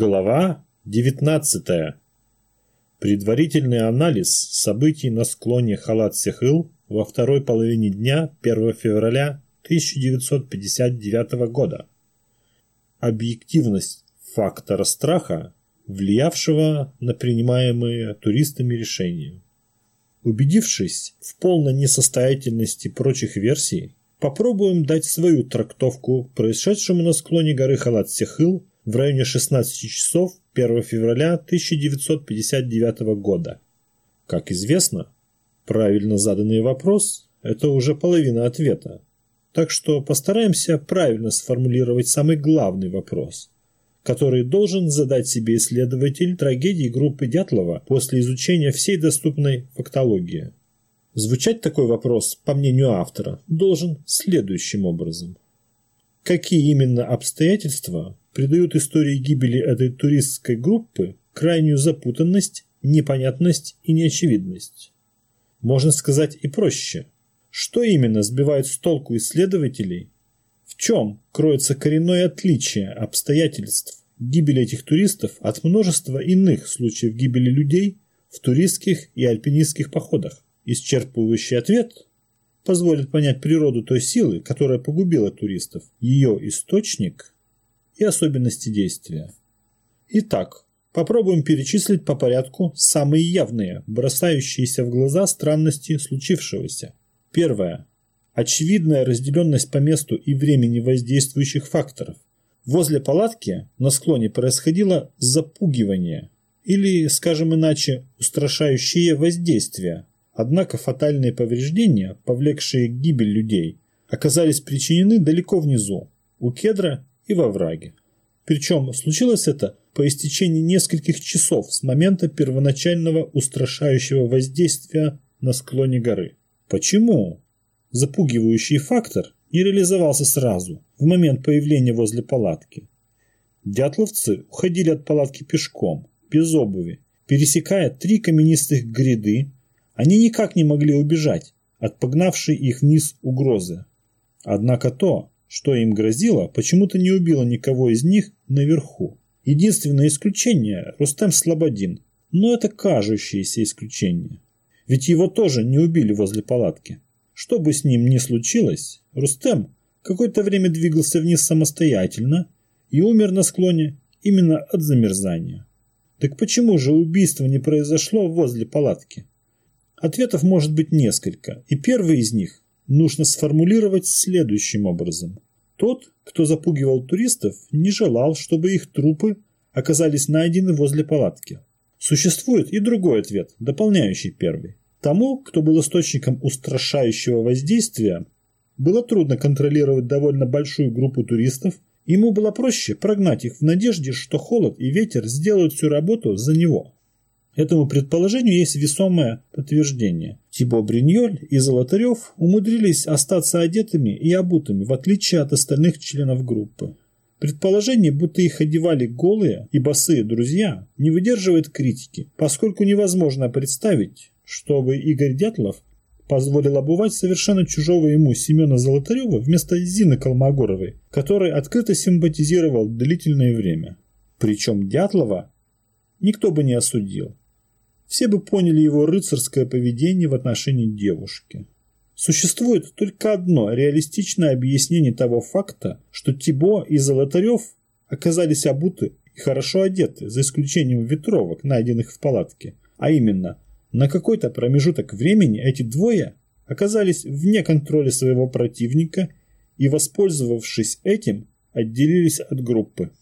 Глава 19. Предварительный анализ событий на склоне Халат-Сехыл во второй половине дня 1 февраля 1959 года. Объективность фактора страха, влиявшего на принимаемые туристами решения. Убедившись в полной несостоятельности прочих версий, попробуем дать свою трактовку происшедшему на склоне горы Халат-Сехыл в районе 16 часов 1 февраля 1959 года. Как известно, правильно заданный вопрос – это уже половина ответа. Так что постараемся правильно сформулировать самый главный вопрос, который должен задать себе исследователь трагедии группы Дятлова после изучения всей доступной фактологии. Звучать такой вопрос, по мнению автора, должен следующим образом. Какие именно обстоятельства придают истории гибели этой туристской группы крайнюю запутанность, непонятность и неочевидность. Можно сказать и проще. Что именно сбивает с толку исследователей? В чем кроется коренное отличие обстоятельств гибели этих туристов от множества иных случаев гибели людей в туристских и альпинистских походах? Исчерпывающий ответ позволит понять природу той силы, которая погубила туристов, ее источник и особенности действия. Итак, попробуем перечислить по порядку самые явные, бросающиеся в глаза странности случившегося. Первое. Очевидная разделенность по месту и времени воздействующих факторов. Возле палатки на склоне происходило запугивание или, скажем иначе, устрашающее воздействие. Однако фатальные повреждения, повлекшие гибель людей, оказались причинены далеко внизу, у кедра и во враге. Причем случилось это по истечении нескольких часов с момента первоначального устрашающего воздействия на склоне горы. Почему? Запугивающий фактор не реализовался сразу, в момент появления возле палатки. Дятловцы уходили от палатки пешком, без обуви, пересекая три каменистых гряды, они никак не могли убежать от погнавшей их вниз угрозы. Однако то, что им грозило, почему-то не убило никого из них наверху. Единственное исключение – Рустем Слободин, но это кажущееся исключение. Ведь его тоже не убили возле палатки. Что бы с ним ни случилось, Рустем какое-то время двигался вниз самостоятельно и умер на склоне именно от замерзания. Так почему же убийство не произошло возле палатки? Ответов может быть несколько, и первый из них нужно сформулировать следующим образом. Тот, кто запугивал туристов, не желал, чтобы их трупы оказались найдены возле палатки. Существует и другой ответ, дополняющий первый. Тому, кто был источником устрашающего воздействия, было трудно контролировать довольно большую группу туристов, ему было проще прогнать их в надежде, что холод и ветер сделают всю работу за него. Этому предположению есть весомое подтверждение. Тибо Бриньоль и Золотарев умудрились остаться одетыми и обутыми, в отличие от остальных членов группы. Предположение, будто их одевали голые и босые друзья, не выдерживает критики, поскольку невозможно представить, чтобы Игорь Дятлов позволил обувать совершенно чужого ему Семена Золотарева вместо Зины Колмогоровой, который открыто симпатизировал длительное время. Причем Дятлова никто бы не осудил все бы поняли его рыцарское поведение в отношении девушки. Существует только одно реалистичное объяснение того факта, что Тибо и Золотарев оказались обуты и хорошо одеты, за исключением ветровок, найденных в палатке. А именно, на какой-то промежуток времени эти двое оказались вне контроля своего противника и, воспользовавшись этим, отделились от группы.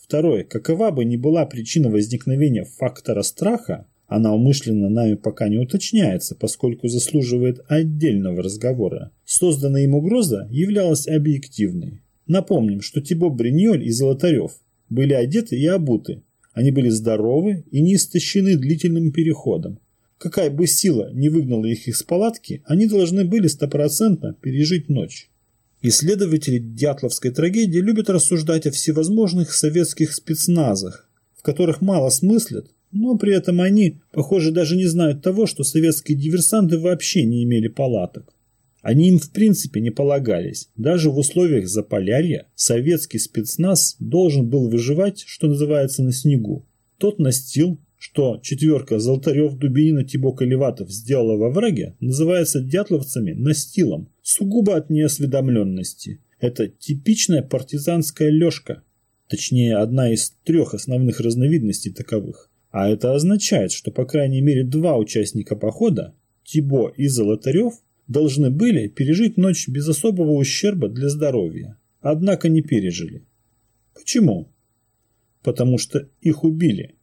Второе. Какова бы ни была причина возникновения фактора страха, она умышленно нами пока не уточняется, поскольку заслуживает отдельного разговора. Созданная им угроза являлась объективной. Напомним, что Тибо Бриньоль и Золотарев были одеты и обуты. Они были здоровы и не истощены длительным переходом. Какая бы сила не выгнала их из палатки, они должны были стопроцентно пережить ночь. Исследователи Дятловской трагедии любят рассуждать о всевозможных советских спецназах, в которых мало смыслят, но при этом они, похоже, даже не знают того, что советские диверсанты вообще не имели палаток. Они им в принципе не полагались. Даже в условиях Заполярья советский спецназ должен был выживать, что называется, на снегу. Тот настил, что четверка Золотарев, Дубинина, Тибок и Леватов сделала во враге, называется дятловцами настилом, сугубо от неосведомленности. Это типичная партизанская лёжка, точнее одна из трех основных разновидностей таковых. А это означает, что по крайней мере два участника похода, Тибо и Золотарев, должны были пережить ночь без особого ущерба для здоровья. Однако не пережили. Почему? Потому что их убили.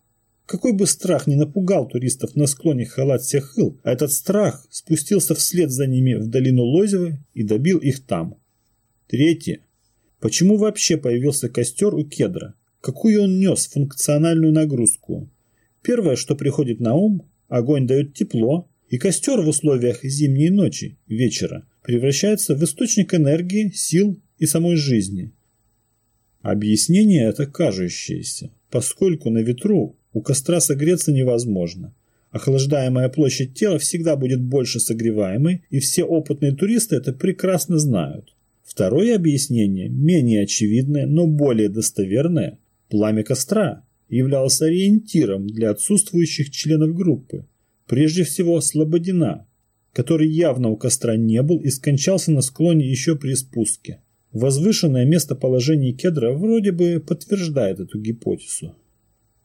Какой бы страх ни напугал туристов на склоне Халат-Сехыл, этот страх спустился вслед за ними в долину Лозевы и добил их там. Третье. Почему вообще появился костер у кедра? Какую он нес функциональную нагрузку? Первое, что приходит на ум – огонь дает тепло, и костер в условиях зимней ночи, вечера, превращается в источник энергии, сил и самой жизни. Объяснение это кажущееся, поскольку на ветру у костра согреться невозможно. Охлаждаемая площадь тела всегда будет больше согреваемой, и все опытные туристы это прекрасно знают. Второе объяснение, менее очевидное, но более достоверное – пламя костра являлось ориентиром для отсутствующих членов группы. Прежде всего Слободина, который явно у костра не был и скончался на склоне еще при спуске. Возвышенное местоположение кедра вроде бы подтверждает эту гипотезу.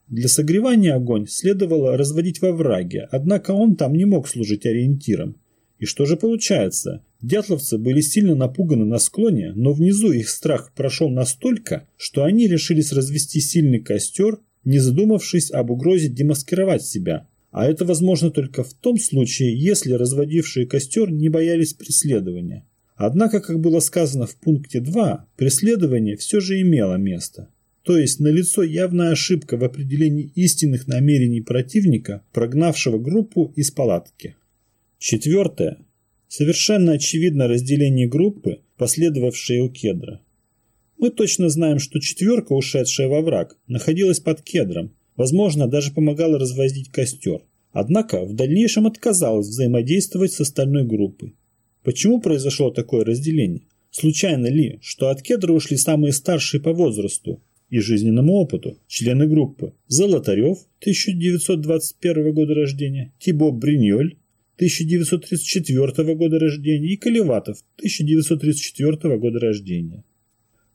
Для согревания огонь следовало разводить во враге, однако он там не мог служить ориентиром. И что же получается? Дятловцы были сильно напуганы на склоне, но внизу их страх прошел настолько, что они решились развести сильный костер, не задумавшись об угрозе демаскировать себя, а это возможно только в том случае, если разводившие костер не боялись преследования. Однако, как было сказано в пункте 2, преследование все же имело место. То есть налицо явная ошибка в определении истинных намерений противника, прогнавшего группу из палатки. Четвертое. Совершенно очевидно разделение группы, последовавшей у кедра. Мы точно знаем, что четверка, ушедшая во враг, находилась под кедром, Возможно, даже помогала развозить костер. Однако в дальнейшем отказалась взаимодействовать с остальной группой. Почему произошло такое разделение? Случайно ли, что от кедра ушли самые старшие по возрасту и жизненному опыту члены группы Золотарев, 1921 года рождения, Тибо Бриньоль, 1934 года рождения и Колеватов, 1934 года рождения.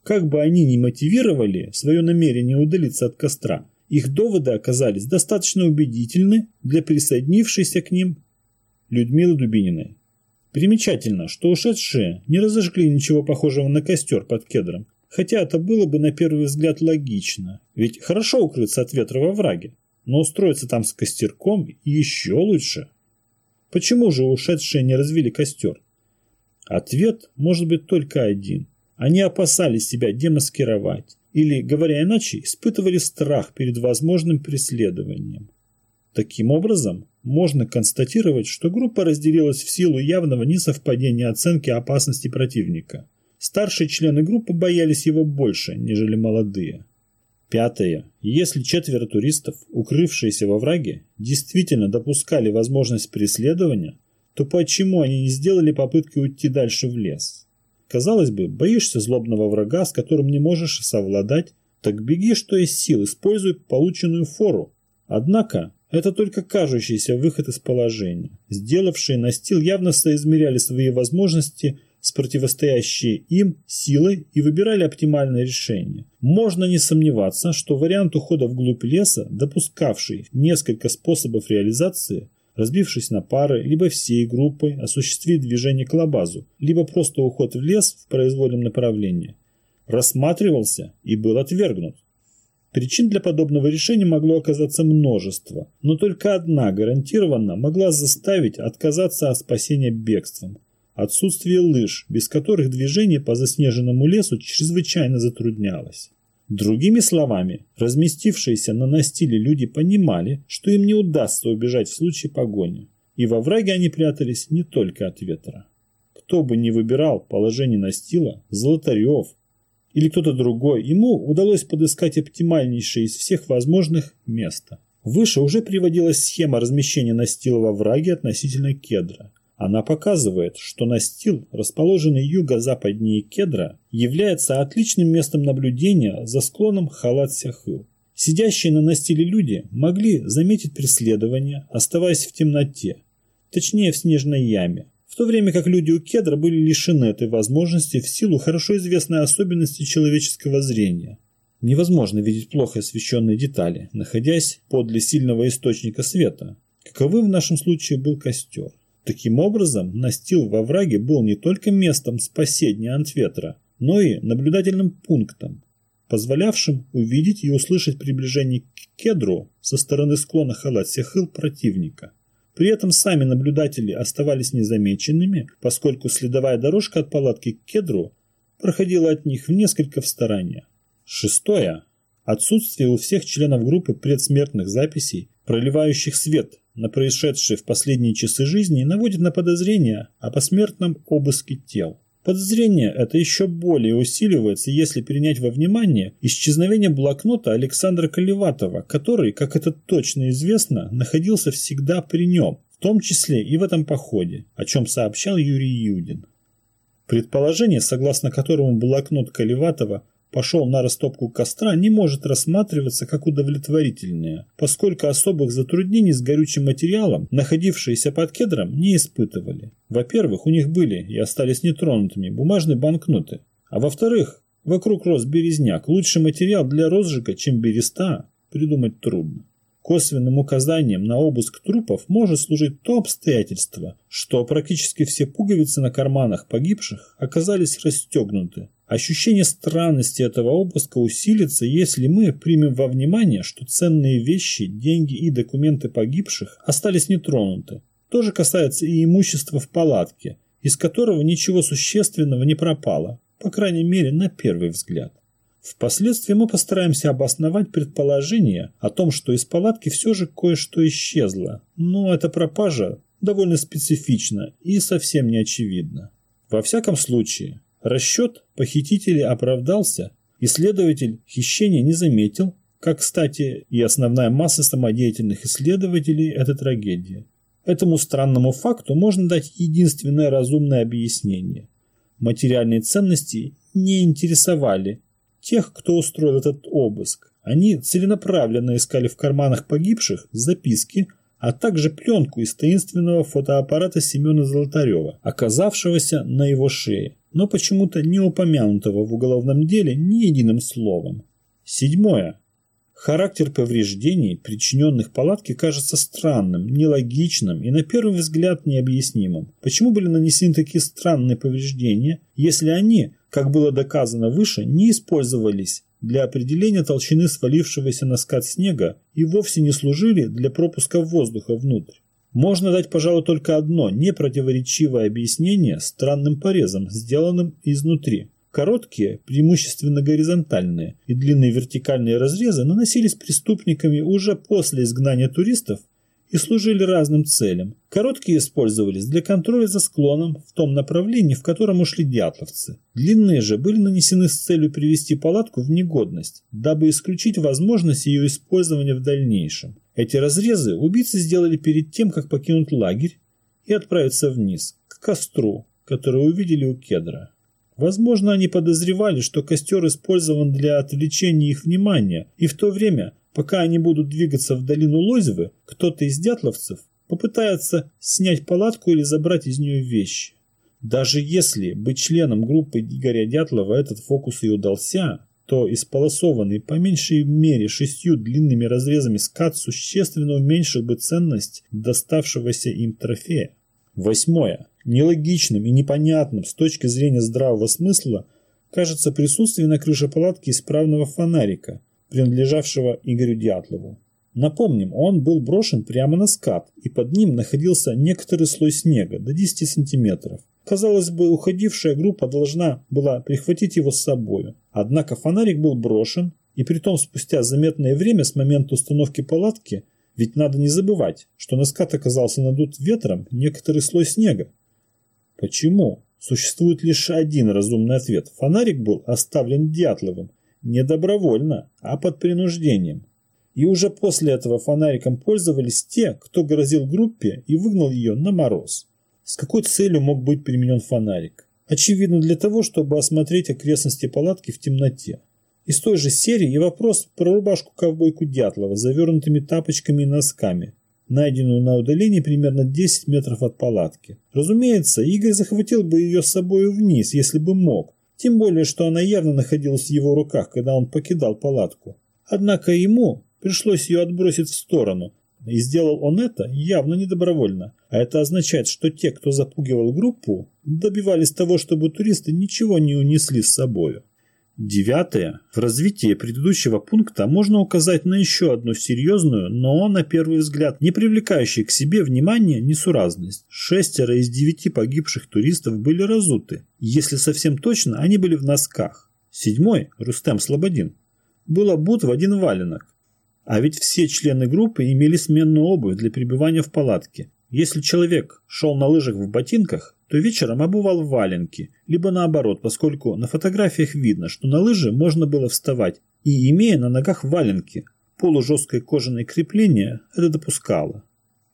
Как бы они ни мотивировали свое намерение удалиться от костра, их доводы оказались достаточно убедительны для присоединившейся к ним Людмилы Дубининой. Примечательно, что ушедшие не разожгли ничего похожего на костер под кедром, хотя это было бы на первый взгляд логично, ведь хорошо укрыться от ветра во враге, но устроиться там с костерком еще лучше. Почему же ушедшие не развили костер? Ответ может быть только один. Они опасались себя демаскировать или, говоря иначе, испытывали страх перед возможным преследованием. Таким образом, можно констатировать, что группа разделилась в силу явного несовпадения оценки опасности противника. Старшие члены группы боялись его больше, нежели молодые. Пятое. Если четверо туристов, укрывшиеся во враге, действительно допускали возможность преследования, то почему они не сделали попытки уйти дальше в лес? Казалось бы, боишься злобного врага, с которым не можешь совладать, так беги, что есть сил, используй полученную фору. Однако, это только кажущийся выход из положения. Сделавшие настил явно соизмеряли свои возможности с противостоящей им силой и выбирали оптимальное решение. Можно не сомневаться, что вариант ухода вглубь леса, допускавший несколько способов реализации, разбившись на пары, либо всей группой осуществить движение к лабазу, либо просто уход в лес в произвольном направлении, рассматривался и был отвергнут. Причин для подобного решения могло оказаться множество, но только одна гарантированно могла заставить отказаться от спасения бегством. Отсутствие лыж, без которых движение по заснеженному лесу чрезвычайно затруднялось. Другими словами, разместившиеся на настиле люди понимали, что им не удастся убежать в случае погони, и во враге они прятались не только от ветра. Кто бы ни выбирал положение настила, Золотарев или кто-то другой, ему удалось подыскать оптимальнейшее из всех возможных места. Выше уже приводилась схема размещения настила во враге относительно кедра. Она показывает, что настил, расположенный юго-западнее кедра, является отличным местом наблюдения за склоном Халат-Сяхыл. Сидящие на настиле люди могли заметить преследование, оставаясь в темноте, точнее в снежной яме, в то время как люди у кедра были лишены этой возможности в силу хорошо известной особенности человеческого зрения. Невозможно видеть плохо освещенные детали, находясь подле сильного источника света, каковым в нашем случае был костер. Таким образом, настил во враге был не только местом спасения от ветра, но и наблюдательным пунктом, позволявшим увидеть и услышать приближение к кедру со стороны склона Халат-Сехыл противника. При этом сами наблюдатели оставались незамеченными, поскольку следовая дорожка от палатки к кедру проходила от них в несколько в стороне. Шестое. Отсутствие у всех членов группы предсмертных записей, проливающих свет на происшедшие в последние часы жизни наводит на подозрение о посмертном обыске тел. Подозрение это еще более усиливается, если принять во внимание исчезновение блокнота Александра Колеватова, который, как это точно известно, находился всегда при нем, в том числе и в этом походе, о чем сообщал Юрий Юдин. Предположение, согласно которому блокнот Колеватова пошел на растопку костра, не может рассматриваться как удовлетворительное, поскольку особых затруднений с горючим материалом, находившиеся под кедром, не испытывали. Во-первых, у них были и остались нетронутыми бумажные банкноты, а во-вторых, вокруг рос березняк, лучший материал для розжига, чем береста, придумать трудно. Косвенным указанием на обыск трупов может служить то обстоятельство, что практически все пуговицы на карманах погибших оказались расстегнуты, Ощущение странности этого обыска усилится, если мы примем во внимание, что ценные вещи, деньги и документы погибших остались нетронуты. То же касается и имущества в палатке, из которого ничего существенного не пропало, по крайней мере на первый взгляд. Впоследствии мы постараемся обосновать предположение о том, что из палатки все же кое-что исчезло, но эта пропажа довольно специфична и совсем не очевидна. Во всяком случае, Расчет похитителей оправдался, исследователь хищения не заметил, как, кстати, и основная масса самодеятельных исследователей – это трагедия. Этому странному факту можно дать единственное разумное объяснение. Материальные ценности не интересовали тех, кто устроил этот обыск. Они целенаправленно искали в карманах погибших записки, а также пленку из таинственного фотоаппарата Семена Золотарева, оказавшегося на его шее но почему-то не упомянутого в уголовном деле ни единым словом. Седьмое. Характер повреждений, причиненных палатке, кажется странным, нелогичным и на первый взгляд необъяснимым. Почему были нанесены такие странные повреждения, если они, как было доказано выше, не использовались для определения толщины свалившегося на скат снега и вовсе не служили для пропуска воздуха внутрь? Можно дать, пожалуй, только одно непротиворечивое объяснение странным порезам, сделанным изнутри. Короткие, преимущественно горизонтальные и длинные вертикальные разрезы наносились преступниками уже после изгнания туристов и служили разным целям. Короткие использовались для контроля за склоном в том направлении, в котором ушли дятловцы. Длинные же были нанесены с целью привести палатку в негодность, дабы исключить возможность ее использования в дальнейшем. Эти разрезы убийцы сделали перед тем, как покинуть лагерь и отправиться вниз, к костру, который увидели у кедра. Возможно, они подозревали, что костер использован для отвлечения их внимания, и в то время Пока они будут двигаться в долину Лозевы, кто-то из дятловцев попытается снять палатку или забрать из нее вещи. Даже если быть членом группы Игоря Дятлова этот фокус и удался, то исполосованный по меньшей мере шестью длинными разрезами скат существенно уменьшил бы ценность доставшегося им трофея. Восьмое. Нелогичным и непонятным с точки зрения здравого смысла кажется присутствие на крыше палатки исправного фонарика, принадлежавшего Игорю Дятлову. Напомним, он был брошен прямо на скат, и под ним находился некоторый слой снега до 10 сантиметров. Казалось бы, уходившая группа должна была прихватить его с собой. Однако фонарик был брошен, и притом спустя заметное время с момента установки палатки, ведь надо не забывать, что на скат оказался надут ветром некоторый слой снега. Почему? Существует лишь один разумный ответ. Фонарик был оставлен Дятловым, не добровольно, а под принуждением. И уже после этого фонариком пользовались те, кто грозил группе и выгнал ее на мороз. С какой целью мог быть применен фонарик? Очевидно, для того, чтобы осмотреть окрестности палатки в темноте. Из той же серии и вопрос про рубашку-ковбойку Дятлова с завернутыми тапочками и носками, найденную на удалении примерно 10 метров от палатки. Разумеется, Игорь захватил бы ее с собой вниз, если бы мог, тем более, что она явно находилась в его руках, когда он покидал палатку. Однако ему пришлось ее отбросить в сторону, и сделал он это явно не добровольно. А это означает, что те, кто запугивал группу, добивались того, чтобы туристы ничего не унесли с собой. Девятое. В развитии предыдущего пункта можно указать на еще одну серьезную, но, на первый взгляд, не привлекающую к себе внимания несуразность. Шестеро из девяти погибших туристов были разуты. Если совсем точно, они были в носках. Седьмой, Рустем Слободин, был обут в один валенок. А ведь все члены группы имели сменную обувь для пребывания в палатке. Если человек шел на лыжах в ботинках, то вечером обувал валенки, либо наоборот, поскольку на фотографиях видно, что на лыжи можно было вставать и, имея на ногах валенки, полужесткое кожаное крепление это допускало.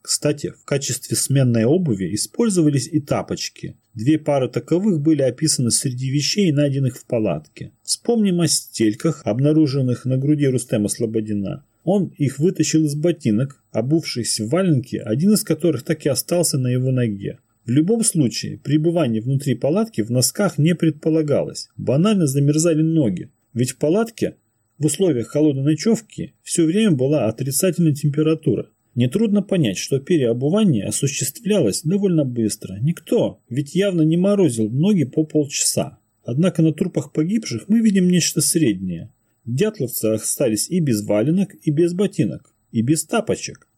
Кстати, в качестве сменной обуви использовались и тапочки. Две пары таковых были описаны среди вещей, найденных в палатке. Вспомним о стельках, обнаруженных на груди Рустема Слободина. Он их вытащил из ботинок, обувшись в валенки, один из которых так и остался на его ноге. В любом случае, пребывание внутри палатки в носках не предполагалось. Банально замерзали ноги. Ведь в палатке в условиях холодной ночевки все время была отрицательная температура. Нетрудно понять, что переобувание осуществлялось довольно быстро. Никто ведь явно не морозил ноги по полчаса. Однако на трупах погибших мы видим нечто среднее. Дятловцы остались и без валенок, и без ботинок, и без тапочек.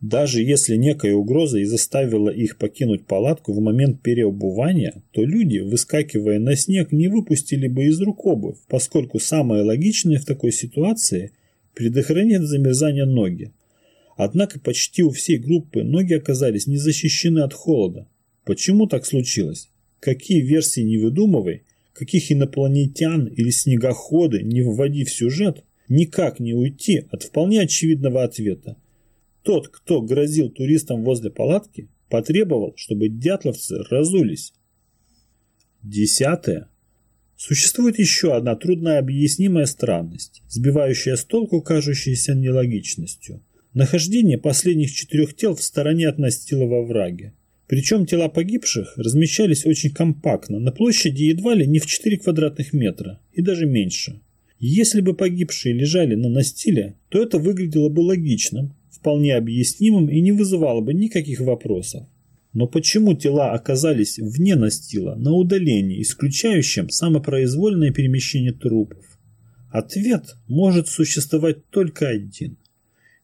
Даже если некая угроза и заставила их покинуть палатку в момент переобувания, то люди, выскакивая на снег, не выпустили бы из рук обувь, поскольку самое логичное в такой ситуации – предохранить замерзание ноги. Однако почти у всей группы ноги оказались не защищены от холода. Почему так случилось? Какие версии не выдумывай, каких инопланетян или снегоходы не вводи в сюжет, никак не уйти от вполне очевидного ответа. Тот, кто грозил туристам возле палатки, потребовал, чтобы дятловцы разулись. Десятое. Существует еще одна трудно объяснимая странность, сбивающая с толку кажущейся нелогичностью. Нахождение последних четырех тел в стороне от настила во враге. Причем тела погибших размещались очень компактно, на площади едва ли не в 4 квадратных метра, и даже меньше. Если бы погибшие лежали на настиле, то это выглядело бы логичным, вполне объяснимым и не вызывало бы никаких вопросов. Но почему тела оказались вне настила, на удалении, исключающем самопроизвольное перемещение трупов? Ответ может существовать только один.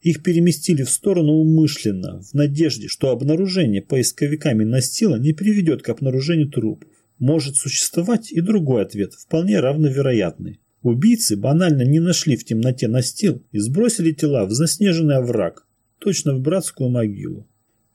Их переместили в сторону умышленно, в надежде, что обнаружение поисковиками настила не приведет к обнаружению трупов. Может существовать и другой ответ, вполне равновероятный. Убийцы банально не нашли в темноте настил и сбросили тела в заснеженный овраг, точно в братскую могилу.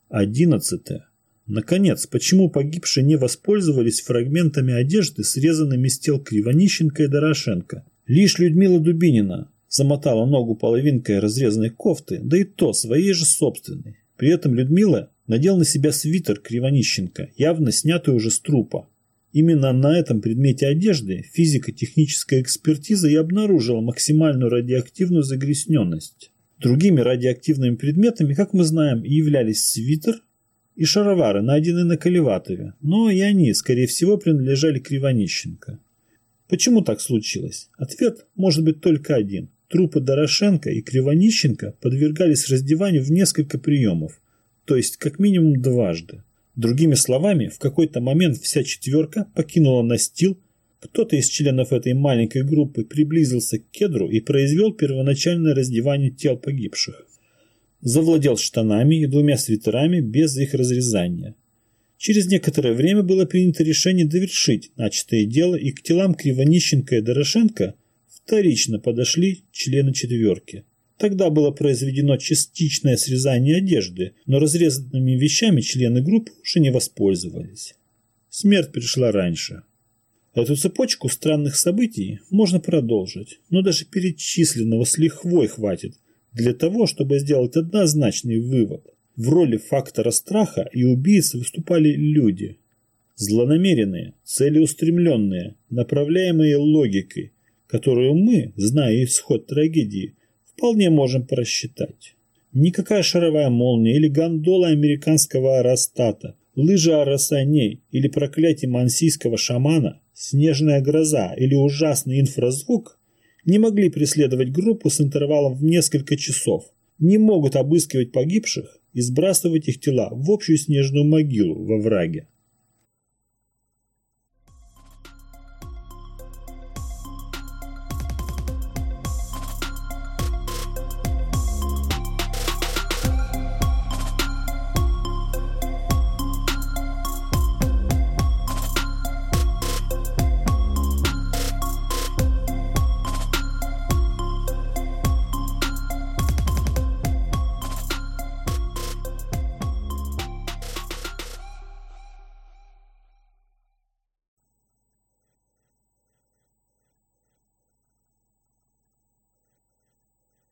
Одиннадцатое. Наконец, почему погибшие не воспользовались фрагментами одежды, срезанными с тел Кривонищенко и Дорошенко? Лишь Людмила Дубинина, замотала ногу половинкой разрезанной кофты, да и то своей же собственной. При этом Людмила надел на себя свитер Кривонищенко, явно снятый уже с трупа. Именно на этом предмете одежды физико-техническая экспертиза и обнаружила максимальную радиоактивную загрязненность. Другими радиоактивными предметами, как мы знаем, являлись свитер и шаровары, найденные на Колеватове, но и они, скорее всего, принадлежали Кривонищенко. Почему так случилось? Ответ может быть только один – Трупы Дорошенко и Кривонищенко подвергались раздеванию в несколько приемов, то есть как минимум дважды. Другими словами, в какой-то момент вся четверка покинула настил, кто-то из членов этой маленькой группы приблизился к кедру и произвел первоначальное раздевание тел погибших. Завладел штанами и двумя свитерами без их разрезания. Через некоторое время было принято решение довершить начатое дело, и к телам Кривонищенко и Дорошенко вторично подошли члены четверки. Тогда было произведено частичное срезание одежды, но разрезанными вещами члены группы уже не воспользовались. Смерть пришла раньше. Эту цепочку странных событий можно продолжить, но даже перечисленного с лихвой хватит для того, чтобы сделать однозначный вывод. в роли фактора страха и убийц выступали люди. Злонамеренные, целеустремленные, направляемые логикой, которую мы, зная исход трагедии, вполне можем просчитать. Никакая шаровая молния или гондола американского аэростата, лыжа арасаней или проклятие мансийского шамана, снежная гроза или ужасный инфразвук не могли преследовать группу с интервалом в несколько часов, не могут обыскивать погибших и сбрасывать их тела в общую снежную могилу во враге.